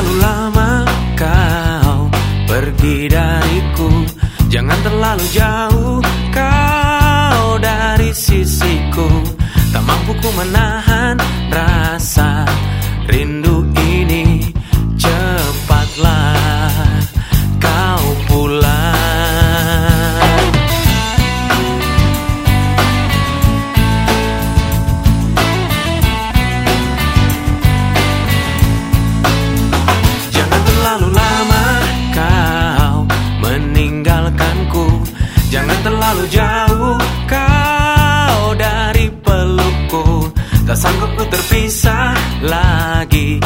terlalu lama kau pergi dariku. Jangan terlalu jauh kau dari sisiku. Tak mampu ku menahan rasa Jangan terlalu jauh kau dari pelukku. Tak sanggup ku terpisah lagi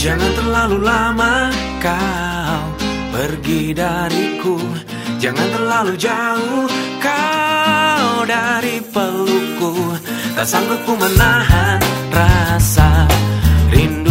Jangan terlalu lama kau pergi dariku. Jangan terlalu jauh kau dari pelukku Tak sanggup ku menahan rasa rindu